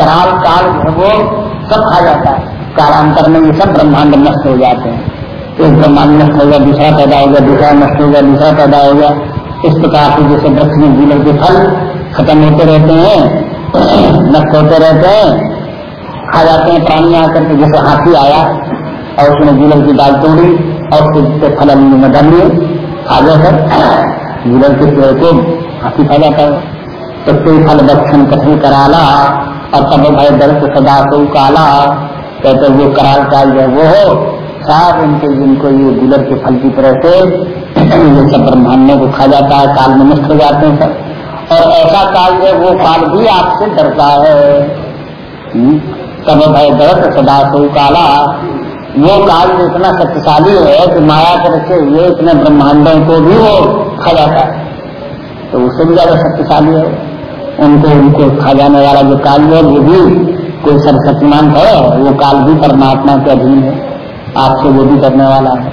कराल, काल वो सब खा जाता है। कालांतर में ये सब ब्रह्मांड नष्ट हो जाते हैं। एक ब्रह्मांड नष्ट हो गया, दूसरा पैदा हो गया, दूसरा नष्ट हो गया, दूसरा पैदा हो गया। इस प्रकार से जैसे वृक्ष में जीवन के फल खत्म होते रहते हैं, नष्ट होते रहते हैं, खा जाते हैं प्राणी आकर के, जैसे हाथी आया और उसने जीवन की दाल तोड़ी और फिर फल में डाल लिए, खा गया सर जीवन के हाथी खा जाता है। तो कोई फल दक्षिण कठिन कराला और तब भाई दर्द सदा को काला। कहते वो कराल काल जो वो हो। साफ़ इनके जिनको ये गुलर के फल की तरह से ये सब ब्रह्मांडों को खा जाता है काल में नष्ट हो जाते हैं सब। और ऐसा काल जो वो काल भी आपसे डरता है। हम्म, तब भय दर्द सदा को काला। वो काल इतना शक्तिशाली है कि माया कर रखे हुए इतने ब्रह्मांडों को भी वो खा जाता है। तो उससे भी ज़्यादा शक्तिशाली है। उनको उनको खा जाने वाला जो काल है वो भी कोई सर्वशक्तिमान है वो काल भी परमात्मा के अधीन है आपसे वो भी करने वाला है।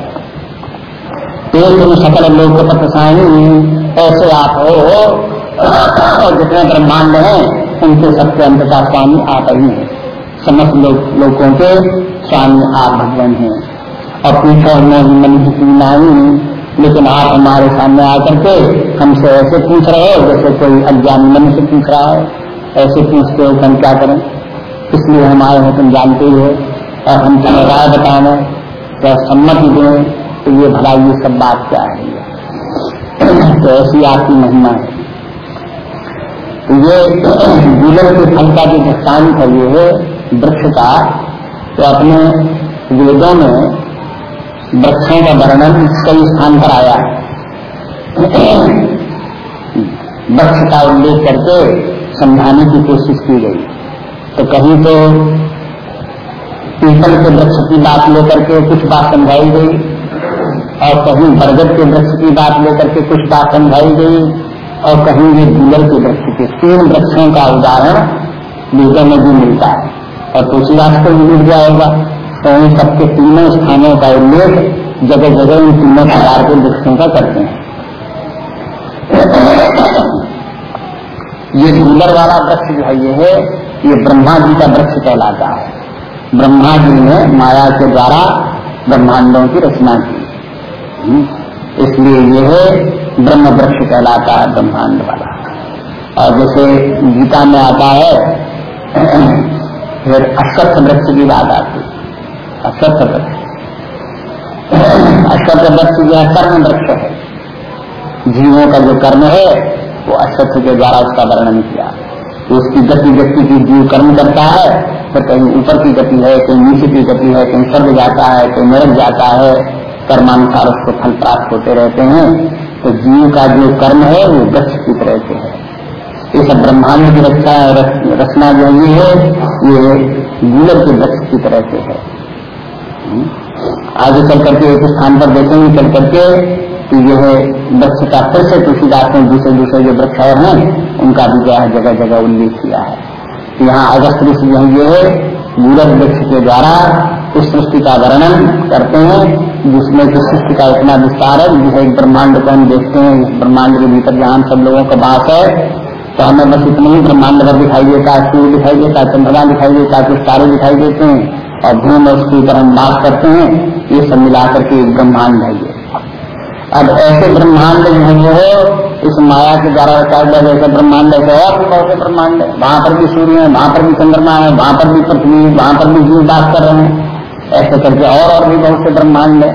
तेल तुम सकल लोग को पतसाई ऐसे आप हो और जितने ब्रह्मांड हैं उनके सबके अंत का स्वामी आप ही है। समस्त लोग, के स्वामी आप भगवान हैं। और पूछो मन की नहीं लेकिन आप हमारे सामने आकर के हमसे ऐसे पूछ रहे हो जैसे कोई अज्ञान मन से पूछ रहा है। ऐसे पूछते हो हम क्या करें? इसलिए हम आए हैं, तुम जानते ही हो। और हम तुम्हें राय बताने, या सम्मति दें तो ये भला ये सब बात क्या है। तो ऐसी आपकी महिमा है। तो ये गुलर के फल का जो दृष्टांत है ये वृक्ष का। तो अपने वेदों में वृक्षों का वर्णन कई स्थान पर आया। वृक्ष का उल्लेख करके समझाने की कोशिश की गई। तो कहीं तो पीपल के वृक्ष की बात लेकर के कुछ बात समझाई गई, और कहीं बरगद के वृक्ष की बात लेकर के कुछ बात समझाई गई, और कहीं ये गूलर के वृक्ष के तीन वृक्षों का उदाहरण वेदों में भी मिलता है। और तुलसीदास को भी मिल होगा। तो इन सबके तीनों स्थानों का उल्लेख जगह जगह इन तीनों प्रकार के वृक्षों का करते हैं। ये गूलर वाला वृक्ष जो है ये है ये ब्रह्मा जी का वृक्ष कहलाता है। ब्रह्मा जी ने माया के द्वारा ब्रह्मांडों की रचना की। हम्म, इसलिए ये है ब्रह्म वृक्ष कहलाता है ब्रह्मांड वाला। और जैसे गीता में आता है फिर अश्वत्थ वृक्ष की बात आती अश्वत्थ वृक्ष वृक्ष जो है कर्म वृक्ष है। जीवों का जो कर्म है, वो अश्वत्थ के द्वारा उसका वर्णन किया। तो उसकी गति व्यक्ति की जीव कर्म करता है तो कहीं ऊपर की गति है, कहीं नीचे की गति है, कहीं स्वर्ग जाता है, कहीं नरक जाता है, कर्मानुसार उसको फल प्राप्त होते रहते हैं। तो जीव का जो कर्म है, वो वृक्ष की तरह से है। ये सब ब्रह्मांड की रक्षा रचना जो ये है, ये गूलर के वृक्ष की तरह से है। आगे चल करके एक स्थान पर देखेंगे, चल करके कि है वृक्ष का फिर से तुलसीदास ने दूसरे दूसरे जो वृक्ष और हैं, उनका भी जो है जगह जगह उल्लेख किया है। तो यहाँ अगस्त ऋषि जो ये है वृक्ष के द्वारा इस सृष्टि का वर्णन करते हैं, जिसमें कि सृष्टि का इतना विस्तार है जिसे एक ब्रह्मांड को हम देखते हैं, इस ब्रह्मांड के भीतर जहाँ सब लोगों का बात है तो हमें बस इतना ही ब्रह्मांड भर दिखाई देता है, सूर्य दिखाई देता है, चंद्रमा दिखाई देता है, कुछ तारे दिखाई देते हैं। और धूम उसके ऊपर हम बात करते हैं, ये सब मिलाकर के एक ब्रह्मांड है ये। अब ऐसे ब्रह्मांड जो है इस माया के द्वारा रचा जैसे ब्रह्मांड है और भी बहुत से ब्रह्मांड है। वहाँ पर भी सूर्य है, वहाँ पर भी चंद्रमा है, वहाँ पर भी पृथ्वी वहाँ पर भी जीव बात कर रहे हैं। ऐसे करके और और भी बहुत से ब्रह्मांड है।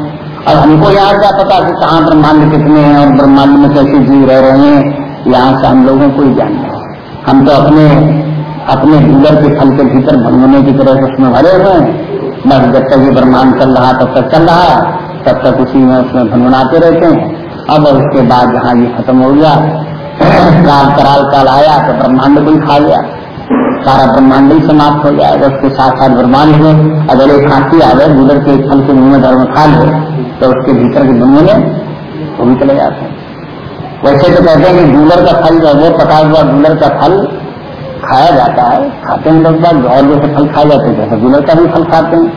और हमको यहाँ क्या पता कि कहाँ ब्रह्मांड कितने हैं और ब्रह्मांड में कैसे जीव रह रहे हैं, यहाँ से हम लोगों को ही जानना है। हम तो अपने अपने डीलर के फल के भीतर भंगने की तरह से उसमें भरे हुए हैं। बस जब तक ये ब्रह्मांड चल रहा, तब तक चल रहा, तब तक उसी में उसमें भनवनाते रहते हैं। अब उसके बाद जहाँ ये खत्म हो गया काल कराल काल आया तो ब्रह्मांड भी खा गया। सारा ब्रह्मांड ही समाप्त हो जाएगा। उसके साथ साथ ब्रह्मांड में अगर एक खांसी आ गए, गुजर के फल के मुँह में धर्म खा ले तो उसके भीतर के में वो भी चले जाते हैं। वैसे तो कहते हैं कि गूलर का फल जो है पका हुआ गूलर का फल खाया जाता है, खाते हैं लोग बात, और जैसे फल खाए जाते हैं, जैसे गुलर का भी फल खाते हैं।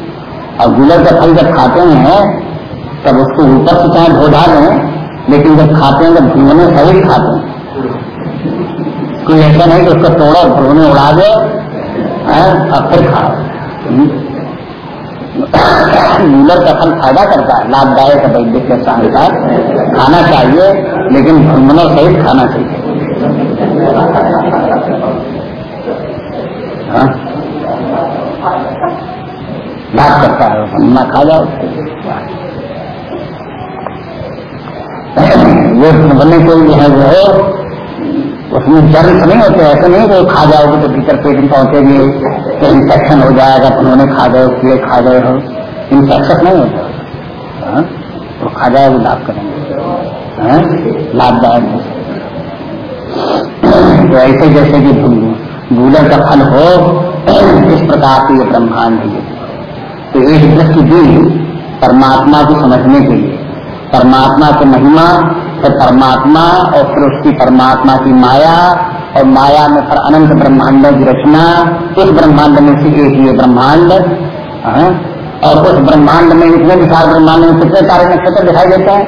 और गुलर का फल जब खाते हैं, तब उसको ऊपर से चाहे धो लें लेकिन जब खाते हैं जब भूने सही खाते हैं। कोई ऐसा नहीं कि उसको तोड़ा भूने उड़ा दे अब फिर खाओ मूलर का फल फ़ायदा करता है, लाभदायक है वैद्य के अनुसार। खाना चाहिए, लेकिन भ्रमणों सहित खाना चाहिए। हाँ? लाभ करता है। भ्रमणा खा जाओ। वो बने कोई है, वो है। उसमें जर्म नहीं होते, ऐसे नहीं कि खा जाओगे तो भीतर पेट में पहुंचेगी। तो इंफेक्शन हो जाएगा तो उन्होंने खा गए कीड़े खा गए हो। इन्फेक्शन नहीं होता? तो खा जाएगा, लाभ करेंगे। हाँ? लाभदायक तो ऐसे जैसे कि भूलर का फल हो इस प्रकार से ये ब्रह्मांड है। तो एक दृष्टि दी परमात्मा को समझने के लिए। परमात्मा की महिमा फिर परमात्मा और फिर उसकी परमात्मा की माया और माया में फिर अनंत ब्रह्मांडों की रचना। उस ब्रह्मांड में से एक ये ब्रह्मांड हाँ, और उस ब्रह्मांड में इतने विशाल ब्रह्मांड में कितने सारे नक्षत्र दिखाई देते हैं?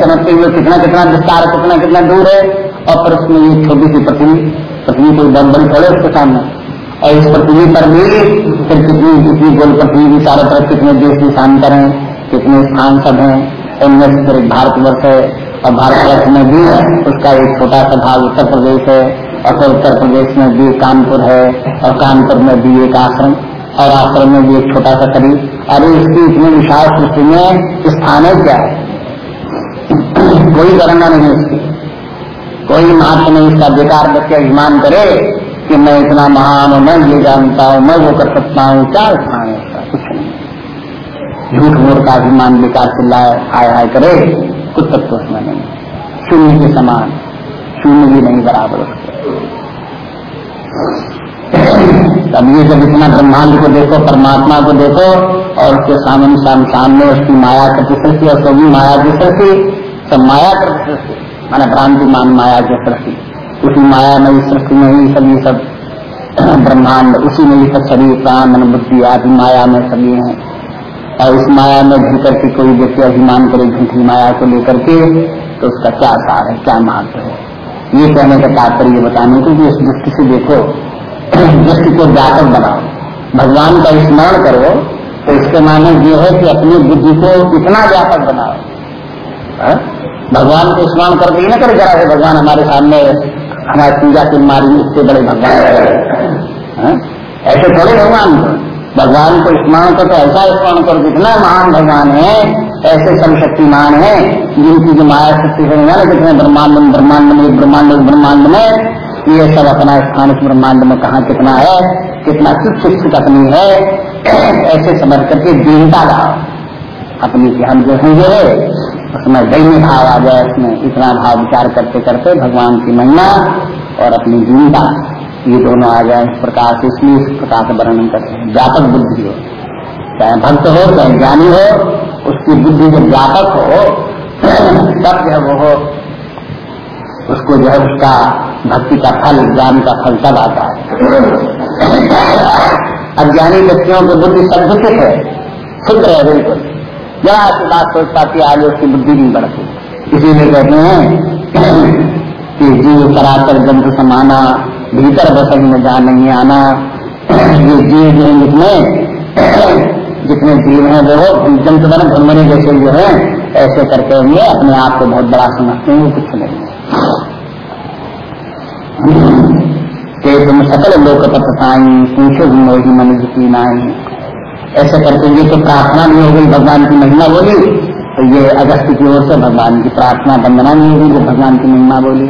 समझते हुए कितना कितना विस्तार कितना कितना दूर है? और फिर उसमें ये छोटी सी पृथ्वी पृथ्वी कोई बहुत बड़ी पड़े उसके सामने। और इस पृथ्वी पर भी फिर कितनी कितनी गोल पृथ्वी की चारों तरफ़ कितने देश निशान हैं, कितने स्थान सब हैं, उनमें से फिर भारतवर्ष है, और भारतवर्ष में भी उसका एक छोटा सा भाग उत्तर प्रदेश है, और फिर उत्तर प्रदेश में भी कानपुर है, और कानपुर में भी एक आश्रम, और आश्रम में भी एक छोटा सा करीब। अरे इसकी इतनी विशाल सृष्टि में स्थान है क्या? कोई गणना नहीं इसकी। कोई महत्व नहीं, इसका बेकार बच्चे अभिमान करे कि मैं इतना महान हूँ, मैं ये जानता हूँ, मैं वो कर सकता हूँ, क्या स्थान है कुछ नहीं। झूठ मूठ का अभिमान बेकार चिल्लाए, हाय हाय करे, कुछ तत्व उसमें नहीं। शून्य के समान, शून्य भी नहीं बराबर तब ये जब इतना ब्रह्मांड को देखो, परमात्मा को देखो, और उसके सामने सामने उसकी माया की सृष्टि और सभी माया की सृष्टि सब माया कर सृष्टि माना भ्रांति मान माया की सृष्टि उसी माया में सृष्टि में ही सभी सब ब्रह्मांड, उसी में ही सब शरीर प्राण, मन, बुद्धि आदि माया में सभी हैं। और इस माया में घुस करके कोई व्यक्ति अभिमान करे झूठी माया को लेकर के तो उसका क्या सार है, क्या महत्व है? ये कहने का तात्पर्य बताने को कि इस दृष्टि से देखो, दृष्टि को व्यापक बनाओ। भगवान का स्मरण करो तो इसके माने ये है कि अपनी बुद्धि को इतना व्यापक बनाओ। हाँ? भगवान को स्मरण करके ना करे जरा भगवान हमारे सामने हमारी पूजा की मारी इससे बड़े भगवान हाँ? ऐसे थोड़े भगवान। भगवान को स्मरण करो तो ऐसा स्मरण कर, जितना महान भगवान है, ऐसे सब शक्तिमान है, जिनकी जो माया शक्ति है, ना कितने ब्रह्मांड ब्रह्मांड में, ब्रह्मांड ब्रह्मांड में, ये सब अपना स्थान इस ब्रह्मांड में कहा कितना है, कितना तुच्छ शिक्षित अपनी है, ऐसे समझ करके दीनता लाओ। अपनी की हम जो है। उसमें दैन्य भाव आ जाए उसमें इतना भाव विचार करते करते भगवान की महिमा और अपनी दीनता ये दोनों आ जाए इस प्रकार से, इसलिए इस प्रकार से वर्णन करते हैं। व्यापक बुद्धि हो। चाहे भक्त हो, चाहे ज्ञानी हो, उसकी बुद्धि जब व्यापक हो, तब जो वो हो, उसको जो है उसका भक्ति का फल, ज्ञान का फल तब आता है। अज्ञानी व्यक्तियों की बुद्धि सदुचित है। शुद्ध है, बिल्कुल। जरा सी बात सोच पाती आगे उसकी बुद्धि नहीं बढ़ती। इसीलिए कहते हैं कि जीव कराकर जंतु समाना, भीतर बसन में जहाँ नहीं आना, ये जीव जो जितने जितने जीव हैं वो जंतु बन भ्रमणे जैसे जो है, ऐसे करके ये अपने आप को बहुत बड़ा समझते हैं कुछ नहीं। तुम सकल लोक पथाई पूछो मोही मनुष्य की नाई। ऐसे करके ये तो प्रार्थना भी हो गई भगवान की महिमा बोली तो ये अगस्त की ओर से भगवान की प्रार्थना, वंदना नहीं होगी जो भगवान की महिमा बोली।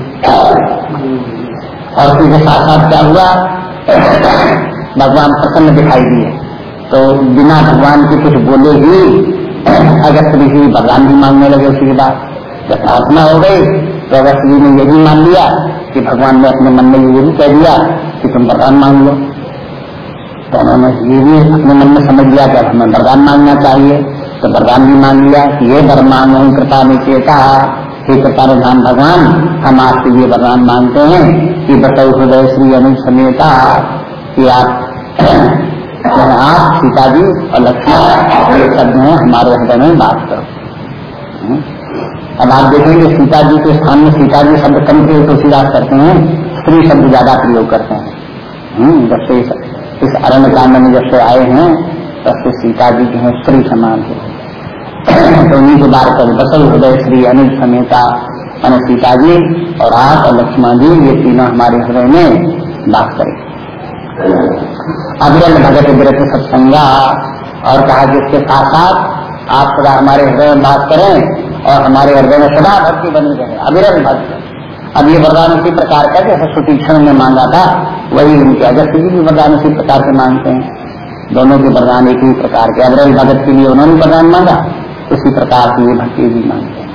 और फिर साथ साथ क्या हुआ? भगवान प्रसन्न दिखाई दिए। तो बिना भगवान के कुछ बोले ही, अगस्त ऋषि भगवान भी मांगने लगे उसी के बाद। जब प्रार्थना हो गई तो अगस्त जी ने ये भी मान लिया कि भगवान ने अपने मन में ये भी कह दिया कि तुम वरदान मांग लो। तो उन्होंने ये भी अपने मन में समझ लिया कि हमें वरदान मांगना चाहिए। तो वरदान भी मान लिया कि ये वर मांग कृपा निचेता हे कृपा कृपाधान भगवान हम आपसे ये वरदान मानते हैं कि बताओ हृदय श्री अनु समेता कि आप आप सीता जी और लक्ष्मण ये शब्द हैं हमारे हृदय में बात करो। हम्म? अब आप देखेंगे सीता जी के स्थान में सीता जी शब्द कम प्रयोग तुलसीदास करते हैं स्त्री शब्द ज़्यादा प्रयोग करते हैं। हम्म, जब से इस अरण्य कांड में जब से आए हैं, तब से सीता जी जो है स्त्री समान है। तो उन्हीं के बार कर बसल हृदय श्री अनिल समेता मैंने सीता जी और आप और लक्ष्मण जी ये तीनों हमारे हृदय में बात करें। अविरल भगत विरत सत्संगा और कहा कि इसके साथ साथ आप सदा हमारे हृदय में बात करें और हमारे हृदय में सदा भक्ति बनी रहे। अविरल भक्त अब ये वरदान उसी प्रकार का जैसे सुतीक्षण ने मांगा था, वही उनके अगस्त जी भी वरदान उसी प्रकार से मांगते हैं। दोनों के वरदान एक ही प्रकार के अविरल भगत के लिए उन्होंने वरदान मांगा, उसी प्रकार से ये भक्ति भी मांगते हैं।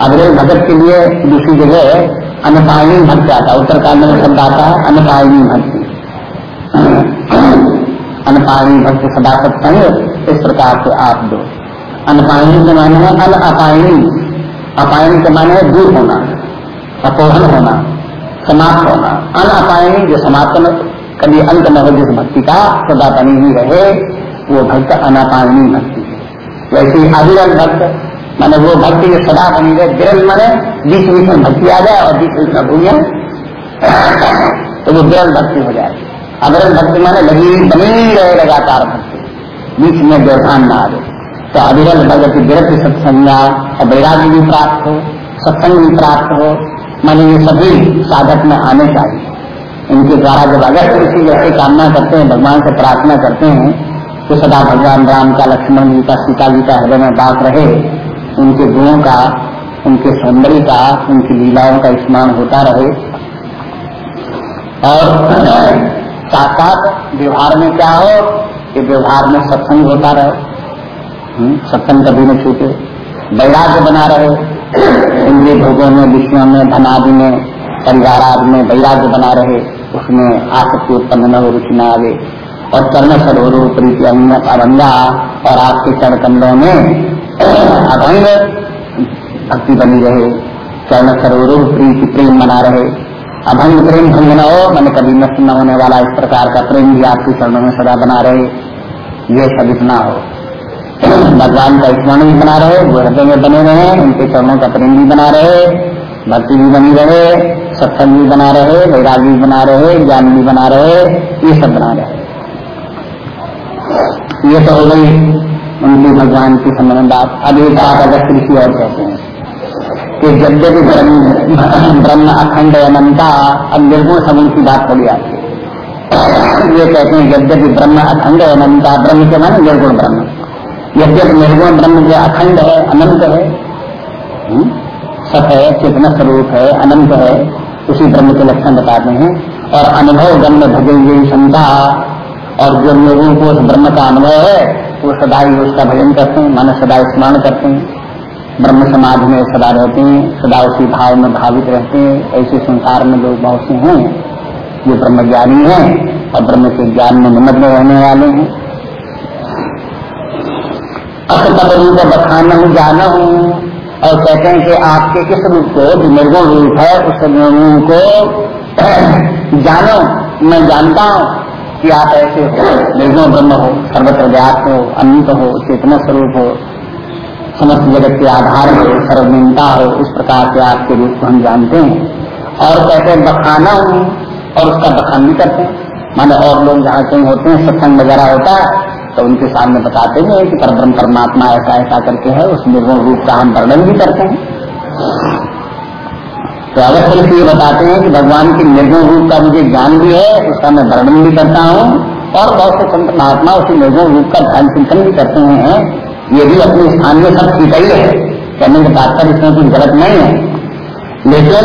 अविरल भगत के लिए दूसरी जगह अनपायणी भक्त आता है उत्तरकांड में शब्द आता है अनपायणी भक्ति। अनपायणी भक्त सदा सत्संग इस प्रकार से आप दो। अनपायणी के माने अन अपायणी अपायणी के माने दूर होना। अपोहन होना, समाप्त होना। अन अपायणी जो समाप्त कभी अंत न हो, जिस भक्ति का सदा बनी ही रहे, वो भक्त अनापायणी भक्ति है। वैसे अविरल भक्त, माने वो भक्ति जो सदा बनी रहे, विरल माने बीच बीच में भक्ति आ जाए और बीच बीच में भूल तो वो विरल भक्ति हो जाए अविरल भक्ति माने लगी बनी रहे लगातार भक्ति। बीच में व्यवधान न आ जाए तो अविरल भगत विरत सत्संगा और वैराग्य भी प्राप्त हो, सत्संग भी प्राप्त हो माने ये सभी साधक में आने चाहिए। इनके द्वारा जब अगर किसी जैसे कामना करते हैं भगवान से प्रार्थना करते हैं तो सदा भगवान राम का लक्ष्मण जी का सीता जी का हृदय में बात रहे उनके गुणों का उनके सौंदर्य का उनकी लीलाओं का स्मरण होता रहे। और साथ साथ व्यवहार में क्या हो कि व्यवहार में सत्संग होता रहे। हम्म, सत्संग कभी न छूटे। वैराग्य बना रहे। इंद्रिय भोगों में विषयों में, धनादि में परिवार आदि में, वैराग्य बना रहे, उसमें आसक्ति उत्पन्न न हो, रुचि न आवे। और कर्ण प्रीति अभंगा और आपके चरण कमलों में अभंग भक्ति बनी रहे। चरण सरोवर, प्रीति, प्रेम बना रहे। अभंग, प्रेम भंग न हो, मैंने कभी नष्ट न होने वाला इस प्रकार का प्रेम भी आपके चरणों में सदा बना रहे। ये सब इतना हो। भगवान का स्मरण भी बना रहे, वो हृदय में बने रहे, उनके चरणों का प्रेम भी बना रहे, भक्ति भी बनी रहे, सत्संग भी बना रहे वैराग भी बना रहे, ज्ञान भी बना रहे, ये सब बना रहे। ये तो हो गई उनकी भगवान की संबंध बात। अब एक बात अगर कृषि और कहते हैं कि जब जब ब्रह्म अखंड अनंता, अब निर्गुण सगुण की बात थोड़ी आती है ये कहते हैं यद्यपि ब्रह्म अखंड अनंता, ब्रह्म के माने निर्गुण ब्रह्म। यद्यप निर्गुण ब्रह्म जो अखंड है अनंत है हम्म, सत है चेतना स्वरूप है अनंत है उसी ब्रह्म के लक्षण बताते हैं। और अनुभव ब्रह्म भजन क्षमता और जो लोगों को उस ब्रह्म का अनुभव है वो सदा ही उसका भजन करते हैं मन सदा स्मरण करते हैं। ब्रह्म समाज में सदा रहते हैं सदा उसी भाव में भावित रहते हैं। ऐसे संसार में लोग बहुत से हैं जो ब्रह्म ज्ञानी है और ब्रह्म के ज्ञान में निमग्न रहने वाले हैं। असतम रूप बखान जाना हूँ। और कहते हैं कि आपके किस रूप को? जो निर्गुण रूप है, उस रूप को जानो। मैं जानता हूँ कि आप ऐसे हो निर्गुण ब्रह्म हो, सर्वत्र व्याप्त हो, अनंत हो, चेतना स्वरूप हो, समस्त जगत के आधार हो सर्वनीता हो, उस प्रकार के आपके रूप को हम जानते हैं। और कहते हैं, बखाना हूँ और उसका बखान भी करते हैं। माने और लोग जहाँ कहीं होते हैं, सत्संग वगैरह होता है तो उनके सामने बताते हैं कि परब्रह्म परमात्मा ऐसा ऐसा करके है, उस निर्गुण रूप का हम वर्णन भी करते हैं। तो अगर सिर्फ़ ये बताते हैं कि भगवान के निर्गुण रूप का मुझे ज्ञान भी है, उसका मैं वर्णन भी करता हूँ, और बहुत से संत महात्मा उसी निर्गुण रूप का ध्यान चिंतन भी करते हैं, ये भी अपने स्थान में सब ठीक ही है। कहने के तात्पर्य इसमें कुछ गलत नहीं है। लेकिन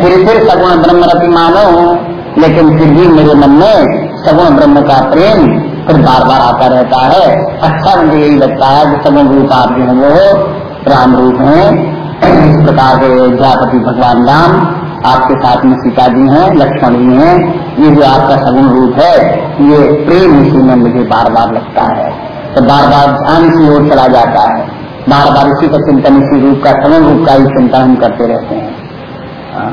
फिर फिर सगुण ब्रह्म रति मानो, लेकिन फिर भी मेरे मन में सगुण ब्रह्म का प्रेम फिर बार बार आता रहता है। अच्छा मुझे यही लगता है कि सगुण रूप आप जो है वो राम रूप है इस प्रकार के अयोध्यापति भगवान राम आपके साथ में सीता जी हैं लक्ष्मण जी हैं ये जो आपका सगुण रूप है ये प्रेम इसी में मुझे बार बार लगता है। तो बार बार ध्यान की ओर चला जाता है। बार बार इसी का चिंतन इसी रूप का सगुण रूप का ही चिंतन हम करते रहते हैं। हाँ,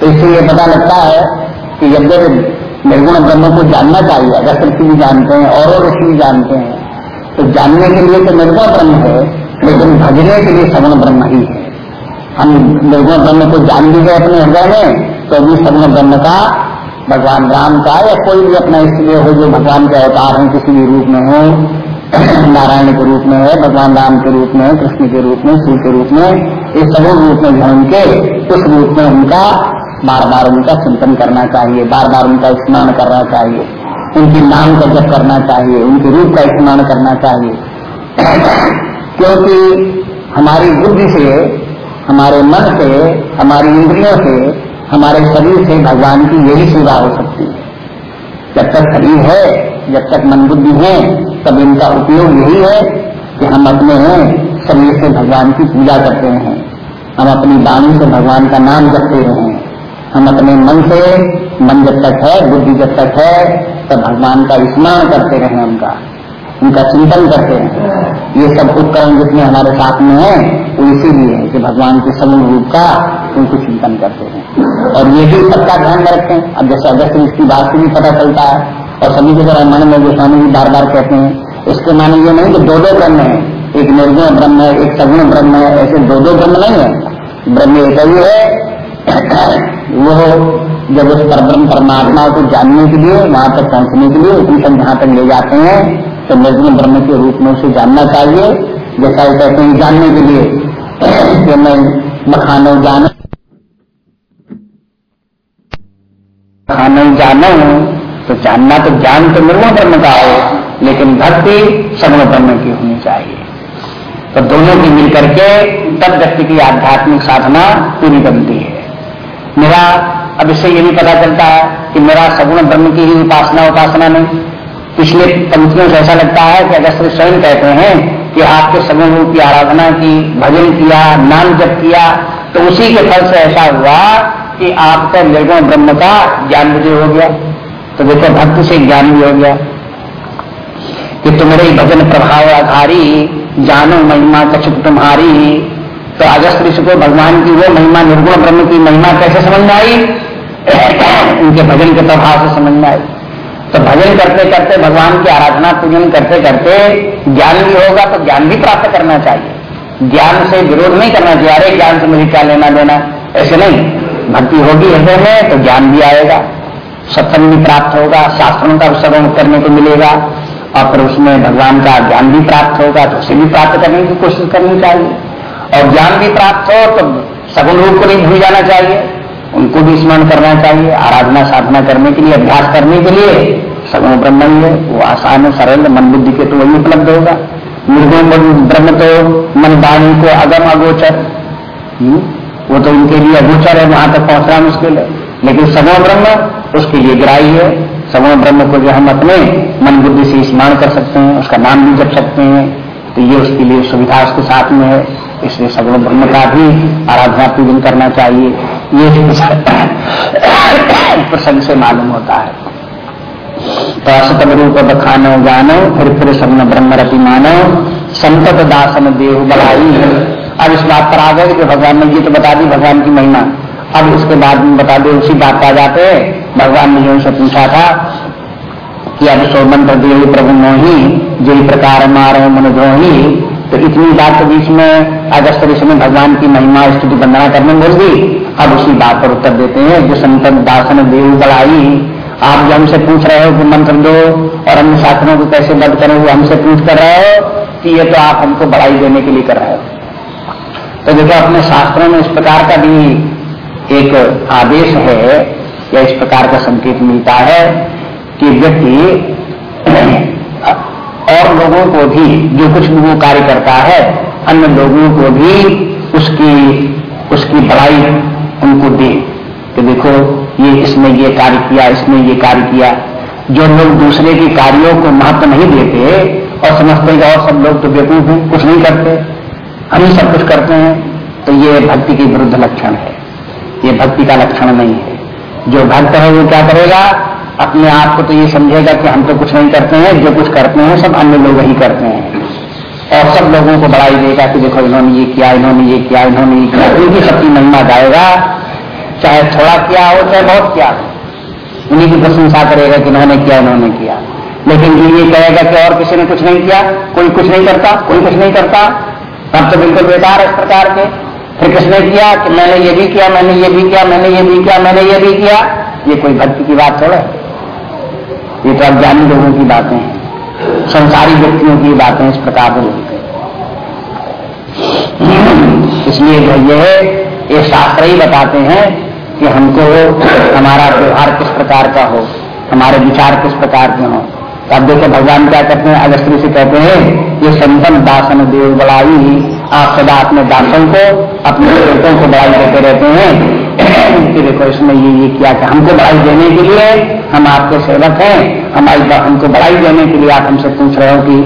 तो इससे ये पता लगता है कि यद्यपि निर्गुण ब्रह्म को जानना चाहिए। अगर ऋषि भी जानते हैं, और ऋषि भी जानते हैं तो जानने के लिए तो निर्गुण ब्रह्म है, लेकिन भजने के लिए सगुण ब्रह्म ही है। हम निर्गुण ब्रह्म को जान भी गए अपने हृदय में तो भी सगुण ब्रह्म का, भगवान राम का, या कोई भी अपना इसलिए हो जो भगवान के अवतार हैं, किसी भी रूप में हो, नारायण के रूप में है, भगवान राम के रूप में कृष्ण के रूप में, शिव के रूप में इस सभी रूप में जो उनके, उस रूप में उनका बार बार उनका चिंतन करना चाहिए बार बार उनका स्नान करना चाहिए, उनके नाम का जप करना चाहिए, उनके रूप का स्नान करना चाहिए। क्योंकि हमारी बुद्धि से, हमारे मन से, हमारी इंद्रियों से, हमारे शरीर से भगवान की यही सेवा हो सकती है। जब तक शरीर है, जब तक मन बुद्धि है, तब इनका उपयोग यही है कि हम अपने शरीर से भगवान की पूजा करते हैं। हम अपनी वाणी से भगवान का नाम जपते रहे हम अपने मन से, मन जब तक है, बुद्धि जब तक है, तब भगवान का स्मरण करते रहे उनका उनका चिंतन करते हैं। ये सब उपकरण जितने हमारे साथ में है, वो इसीलिए है कि भगवान के समूह रूप का उनको चिंतन करते हैं। और ये भी सबका ध्यान रखें। अब जैसे अगस्त इसकी बात से भी पता चलता है, और सभी के तरह मन में गोस्वामी जी बार बार कहते हैं इसके माने ये नहीं कि दो दो ब्रह्म है। एक निर्गुण ब्रह्म है, एक सगुण ब्रह्म है, ऐसे दो दो ब्रह्म नहीं है। ब्रह्म एक ही है। वो जब उस पर ब्रह्म परमात्मा को जानने के लिए, वहाँ तक पहुँचने के लिए तक जहाँ तक ले जाते हैं तो निर्गुण ब्रह्म के रूप में उसे जानना चाहिए। जैसा वो कहते हैं जानने के लिए, कि मैं मखानो जानो मखानो जानो तो जानना तो ज्ञान तो निर्गुण ब्रह्म का हो, लेकिन भक्ति सगुण ब्रह्म की होनी चाहिए। तो दोनों की मिलकर के तब व्यक्ति की आध्यात्मिक साधना पूरी बनती है। मेरा, अब इससे ये भी पता चलता है कि मेरा सगुण ब्रह्म की ही उपासना उपासना नहीं पिछले पंक्तियों से ऐसा लगता है कि अगर श्री स्वयं कहते हैं कि आपके सगुण रूप की आराधना की, भजन किया, नाम जप किया तो उसी के फल से ऐसा हुआ कि आपका निर्गुण ब्रह्म का ज्ञान विजय हो गया। तो देखो, भक्ति से ज्ञान भी हो गया। कि तुम्हारे भजन प्रभाव आधारी जानो महिमा कछुक तुम्हारी तो अगस्त ऋषि को भगवान की वो महिमा, निर्गुण ब्रह्म की महिमा कैसे समझ में आई? उनके भजन के प्रभाव से समझ में आई। तो भजन करते करते, भगवान की आराधना पूजन करते करते ज्ञान भी होगा तो ज्ञान भी प्राप्त करना चाहिए। ज्ञान से विरोध नहीं करना चाहिए। अरे, ज्ञान से मुझे क्या लेना देना? ऐसे नहीं। भक्ति होगी हृदय में तो ज्ञान भी आएगा। सत्संग भी प्राप्त होगा, शास्त्रों का श्रवण करने को मिलेगा और फिर उसमें भगवान का ज्ञान भी प्राप्त होगा तो उसे भी प्राप्त करने की कोशिश करनी चाहिए। और ज्ञान भी प्राप्त हो तो सगुण रूप को नहीं भूल जाना चाहिए। उनको भी स्मरण करना चाहिए। आराधना, साधना करने के लिए, अभ्यास करने के लिए सगुण ब्रह्म ही है। वो आसान है सरल, मन बुद्धि के तो वही उपलब्ध होगा। निर्गुण ब्रह्म तो मन वाणी को अगम अगोचर। हम्म? वो तो उनके लिए अगोचर है, वहाँ तक पहुँचना मुश्किल है लेकिन सगुण ब्रह्म, उसके लिए ग्राही है। सगुण ब्रह्म को जो हम अपने मन बुद्धि से स्मरण कर सकते हैं, उसका नाम भी जप सकते हैं तो ये उसके लिए सुविधा उसके साथ में है। इसलिए सगुण ब्रह्म का भी आराधना पूजन करना चाहिए। ये प्रसंग से मालूम होता है। तो असतम रूप बखानो जानो, फिर फिर सगुण ब्रह्म रति मानो। संतत दासन देव बढ़ाई अब इस बात पर आ गए कि भगवान ने ये तो बता दी भगवान की महिमा। अब उसके बाद में बता दे, उसी बात आ जाते भगवान ने जो उनसे पूछा था कि अब मंत्र दिए प्रभु मोही जो प्रकार मारो मनोद्रोही तो इतनी बात के बीच में, अगस्त ऋषि में भगवान की महिमा स्तुति वंदना करने बोल दी अब उसी बात पर उत्तर देते हैं, जो संतन दासन देव बड़ाई, आप जो हमसे पूछ रहे हो कि मंत्र दो और अन्य शास्त्रों को कैसे बंद करें, वो हमसे पूछ कर रहे हो कि ये तो आप हमको बढ़ाई देने के लिए कर रहे हो। तो देखो, अपने शास्त्रों में इस प्रकार का भी एक आदेश है, या इस प्रकार का संकेत मिलता है कि व्यक्ति और लोगों को भी जो कुछ भी वो कार्य करता है, अन्य लोगों को भी उसकी उसकी बड़ाई उनको दे। कि देखो, ये इसने ये कार्य किया, इसने ये कार्य किया। जो लोग दूसरे के कार्यों को महत्व नहीं देते और समझते हैं और सब लोग तो बेकूफ हैं, कुछ नहीं करते, हम ही सब कुछ करते हैं तो ये भक्ति के विरुद्ध लक्षण है। ये भक्ति का लक्षण नहीं है। जो भक्त है, वो क्या करेगा? अपने आप को तो ये समझेगा कि हम तो कुछ नहीं करते हैं, जो कुछ करते हैं, सब अन्य लोग ही करते हैं। और सब लोगों को बढ़ाई देगा कि देखो इन्होंने ये किया, इन्होंने ये किया, इन्होंने ये किया। उनकी सबकी महिमा गाएगा, चाहे थोड़ा किया हो, चाहे बहुत किया हो, उन्हीं की प्रशंसा करेगा कि इन्होंने किया इन्होंने किया। लेकिन जो ये कहेगा कि और किसी ने कुछ नहीं किया, कोई कुछ नहीं करता, कोई कुछ नहीं करता। तब तो बिल्कुल बेकार इस प्रकार के। फिर किसने किया कि मैंने ये भी किया, मैंने ये भी किया, मैंने ये भी किया, मैंने ये भी किया? ये कोई भक्ति की बात थोड़ा ये तो अज्ञानी लोगों की बातें हैं। संसारी व्यक्तियों की बातें इस प्रकार से इसलिए जो ये ये शास्त्र ही बताते हैं कि हमको हमारा व्यवहार किस प्रकार का हो, हमारे विचार किस प्रकार के हों। तो अब देखो भगवान क्या कहते हैं? अगस्त्री से कहते हैं, ये संतन दासन देव बड़ाई आप सदा अपने दासन को, अपने सेवकों को बड़ाई देते रहते हैं। कि देखो इसमें ये ये किया कि हमको बड़ाई देने के लिए हम आपके सेवक हैं। हमारी हमको बड़ाई देने के लिए आप हमसे पूछ रहे हो कि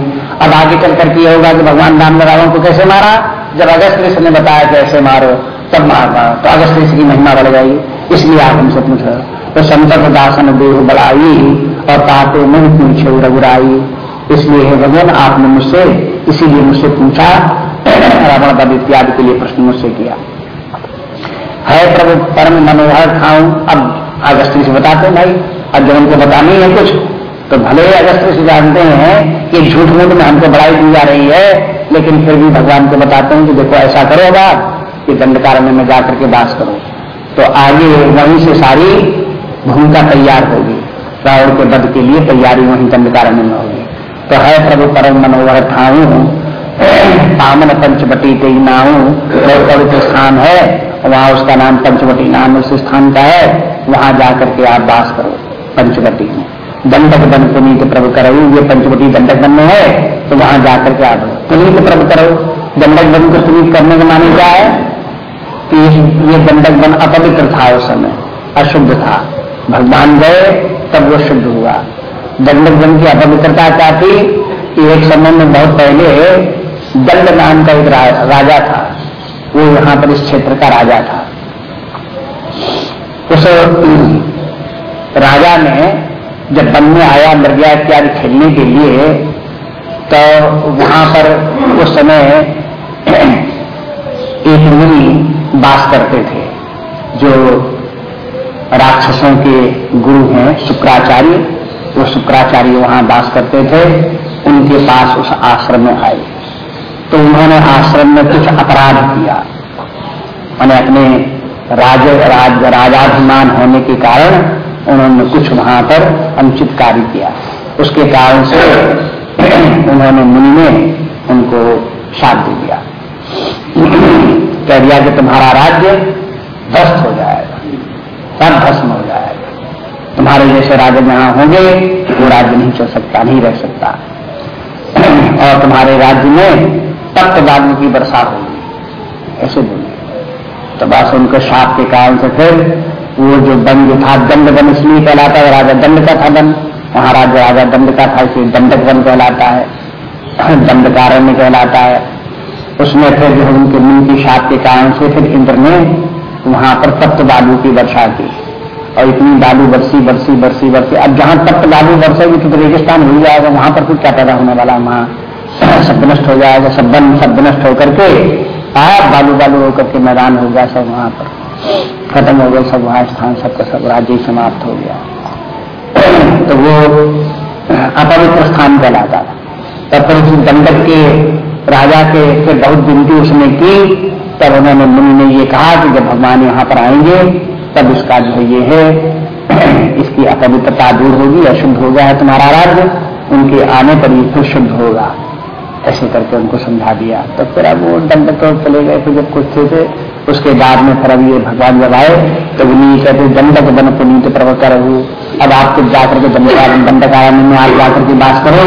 अब आगे चल करके ये होगा कि भगवान राम रावण को कैसे मारा? जब अगस्त ऋषि ने बताया कि ऐसे मारो, तब मार तो अगस्त ऋषि की महिमा बढ़ जाएगी इसलिए आप हमसे पूछ रहे हो। तो संतक दासन देह बड़ाई और ताते मन पूछे रघुराई। इसलिए है भगवान, आपने मुझसे, इसीलिए मुझसे पूछा, रावण बद इत्यादि के लिए प्रश्न मुझसे किया। है प्रभु, परम मनोहर खाऊं। अब अगस्त्री से बताते हैं, भाई अब जब उनको बताना ही है कुछ। तो भले अगस्त्री से जानते हैं कि झूठ मूठ में हमको बढ़ाई दी जा रही है, लेकिन फिर भी भगवान को बताते हैं कि देखो, ऐसा करो बात कि दंडकारण्य में जाकर के बास करो। तो आगे वहीं से सारी भूमिका तैयार होगी। रावण के वध के लिए तैयारी वहीं दंडकारण्य में होगी। तो है प्रभु, परम मनोहर ठाऊ पामन पंचवटी तेई नाऊ बहुत पवित्र स्थान है, वहाँ उसका नाम पंचवटी नाम उस स्थान का है, वहाँ जाकर के आप बास करो पंचवटी में। दंडक बन पुनीत प्रभु करो, ये पंचवटी दंडक बन में है तो वहाँ जाकर के आप पुनीत प्रभु करो, दंडक बन को पुनीत करने का मानी क्या है? कि ये दंडक बन अपवित्र था उस समय, अशुद्ध था। भगवान गए, तब वो शुद्ध हुआ। दंडक बन की अपवित्रता क्या थी? कि एक समय में बहुत पहले दंड नाम का एक राजा था। वो यहाँ पर इस क्षेत्र का राजा था। उस राजा ने जब वन में आया मृग्या इत्यादि खेलने के लिए तो वहाँ पर उस समय एक मुनि बास करते थे, जो राक्षसों के गुरु हैं, शुक्राचार्य। वो शुक्राचार्य वहाँ वास करते थे। उनके पास उस आश्रम में आए। तो उन्होंने आश्रम में कुछ अपराध किया। मैंने अपने राज, राज राजाभिमान होने के कारण उन्होंने कुछ वहाँ पर अनुचित कार्य किया। उसके कारण से उन्होंने मुनि ने उनको साथ दे दिया। कह दिया कि तुम्हारा राज्य ध्वस्त हो जाएगा सब भस्म हो जाएगा। तुम्हारे जैसे राजा जहाँ होंगे वो राज्य नहीं चल सकता नहीं रह सकता। और तुम्हारे राज्य में तप्त बालू की वर्षा होगी। ऐसे बोले तो बस उनके साप के कारण से फिर वो जो बन जो था दंड बन, इसलिए कहलाता है, राजा दंड का था बन। वहाँ राजा राजा दंड का था इसलिए दंडक बन कहलाता है। दंड कारण कहलाता है। उसमें फिर जो उनके मुँह की साप के कारण से फिर इंद्र ने वहाँ पर तप्त बालू की वर्षा की। और इतनी बालू बरसी बरसी बरसी बरसी। अब जहाँ तप्त बालू बरसेगी तो रेगिस्तान हो जाएगा, वहाँ पर कुछ क्या पैदा होने वाला वहाँ सब नष्ट हो जाएगा सब बन सब नष्ट होकर के आप बालू बालू होकर के मैदान हो गया, सब वहाँ पर। खत्म हो गया, सब वहाँ स्थान, सबका सब राज्य समाप्त हो गया। तो वो अपवित्र स्थान कहलाता था। तब फिर दंडक के राजा के फिर बहुत विनती उसने की, तब उन्होंने मुनि ने ये कहा कि जब भगवान यहाँ पर आएँगे, तब इसका जो ये है, इसकी अपवित्रता दूर होगी अशुद्ध हो गया है तुम्हारा राज्य, उनके आने पर ये फिर शुद्ध होगा। ऐसे करके उनको समझा दिया। तो फिर अब वो दंड तो चले गए थे जब कुछ थे, थे उसके बाद में फिर अब ये भगवान जब आए तो उन्हीं कहते दंडक बन पुनीत प्रभु कर अब आप कुछ जाकर के दंडकार दंडकार में आप जाकर के बात करो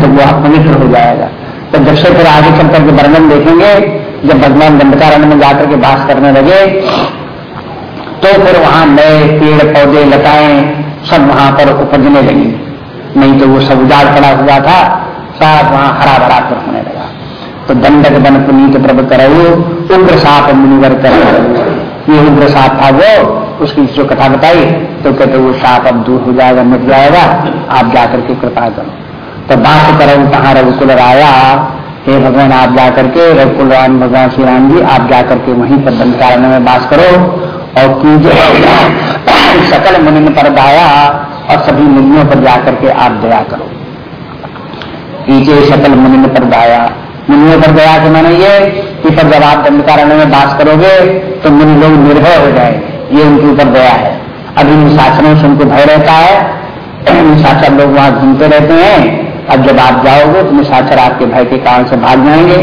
तो वो पवित्र हो जाएगा। तो जब से फिर आगे चल करके वर्णन देखेंगे जब भगवान दंडकारण्य में जाकर के बास करने लगे तो फिर वहाँ नए पेड़ पौधे लताएँ सब वहाँ पर उपजने लगी। नहीं तो वो सब उजाड़ पड़ा हुआ था। सब वहाँ हरा भरा कर होने लगा। तो दंडक बन पुनीत प्रभ करो उग्र साप मुनिवर कर ये उग्र साप था वो, उसकी जो कथा बताई तो कहते वो साप अब दूर हो जाएगा मिट जाएगा, आप जाकर के कृपा करो। तो बात करो कहाँ, रघुकुल आया हे भगवान, आप जाकर के, रघुकुल राम, भगवान श्री राम जी, आप जाकर के वहीं पर दंडकारण्य में बास करो और सकल मुनि पर गाया और सभी मुनियों पर जाकर के आप दया करो। कीजिए सकल मुनि पर दाया। मुनियों पर दया के मैंने ये कि पर जब आप दंडकारण्य में बास करोगे तो मुनि लोग निर्भय हो जाएँगे ये उनके ऊपर दया है। अभी निशाचरों से उनको भय रहता है। निशाचर लोग वहाँ घूमते रहते हैं। अब जब आप जाओगे तो निशाचर आपके भय के कारण से भाग जाएँगे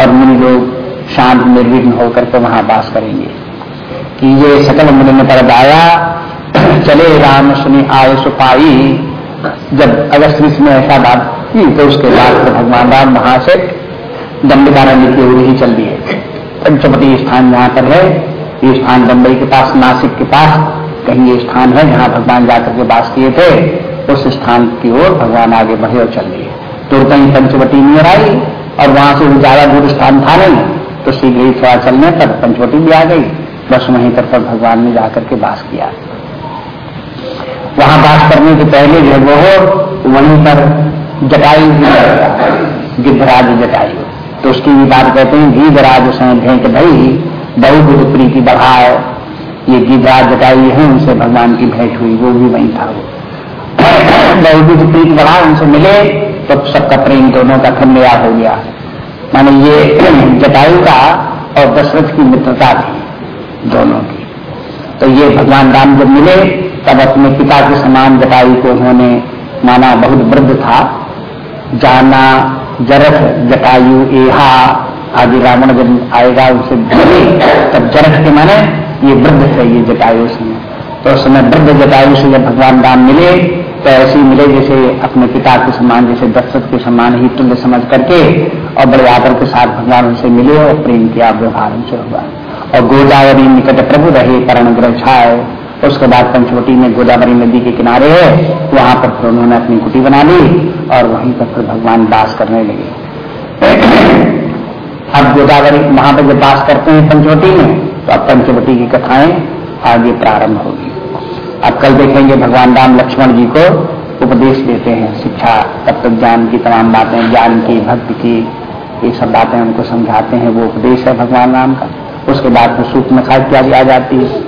और मुनि लोग शांत निर्विघ्न होकर के वहाँ वास करेंगे। कि ये सकल मुनि में पर आया चले राम सुनी आय सुपाई जब अगस्त में ऐसा बात तो उसके बाद तो भगवान राम वहाँ से दंडकारण्य की ओर ही चल दिए। पंचपति स्थान जहाँ पर है ये स्थान बम्बई के पास नासिक के पास कहीं ये स्थान है जहाँ भगवान जाकर के बास किए थे उस स्थान की ओर भगवान आगे बढ़े और चल दिए। तो कहीं पंचवटी नियर आई और वहाँ से ज़्यादा दूर स्थान था नहीं तो शीघ्र ही थोड़ा चलने पर पंचवटी भी आ गई बस वहीं पर, पर भगवान ने जाकर के बास किया। वहाँ बास करने के पहले जो वो वहीं पर जटायु भी गिद्धराज जटायु। तो उसकी भी बात कहते हैं गीधराज भेंट भई, बहु प्रीति बढ़ाए ये गीधराज जटायु है, उनसे भगवान की भेंट हुई, वो भी वहीं था वो। बहुविध प्रीति बढ़ा उनसे मिले तो सबका प्रेम दोनों का खंडया हो गया। माने ये जटायु का और दशरथ की मित्रता थी दोनों की। तो ये भगवान राम जब मिले, तब अपने पिता के समान जटायु को उन्होंने माना बहुत वृद्ध था। जाना, जरख, जटायु, एहा आदि रावण जब आएगा, उसे तब जरख के माने ये वृद्ध है, ये जटायु समय तो उस समय वृद्ध जटायु से जब भगवान राम मिले तो ऐसे मिले जैसे अपने पिता के समान, जैसे दशरथ के समान ही तुल्य समझ करके, और बड़े आदर के साथ भगवान उनसे मिले और प्रेम किया, व्यवहार उनसे हुआ। और गोदावरी निकट प्रभु रहे करण ग्रह छाए। उसके बाद पंचवटी में गोदावरी नदी के किनारे है वहाँ पर फिर उन्होंने अपनी कुटी बना ली और वहीं पर फिर भगवान बास करने लगे। अब गोदावरी, वहाँ पर जब बास करते हैं पंचवटी में तो अब पंचवटी की कथाएँ आगे प्रारंभ होगी। अब कल देखेंगे भगवान राम लक्ष्मण जी को उपदेश देते हैं, शिक्षा तत्व ज्ञान की तमाम बातें, ज्ञान की, भक्ति की, ये सब बातें उनको समझाते हैं, वो उपदेश है भगवान राम का। उसके बाद सूक्ष्म इत्यादि आ जाती है।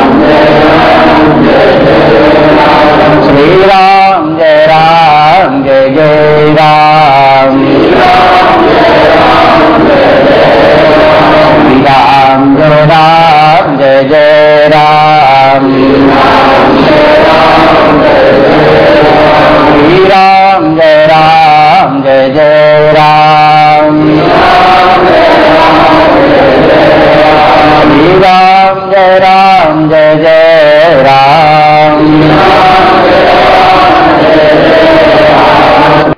राम जय राम जय जय राम। राम जय राम जय जय राम। राम जय राम जय जय राम। राम जय राम जय जय राम।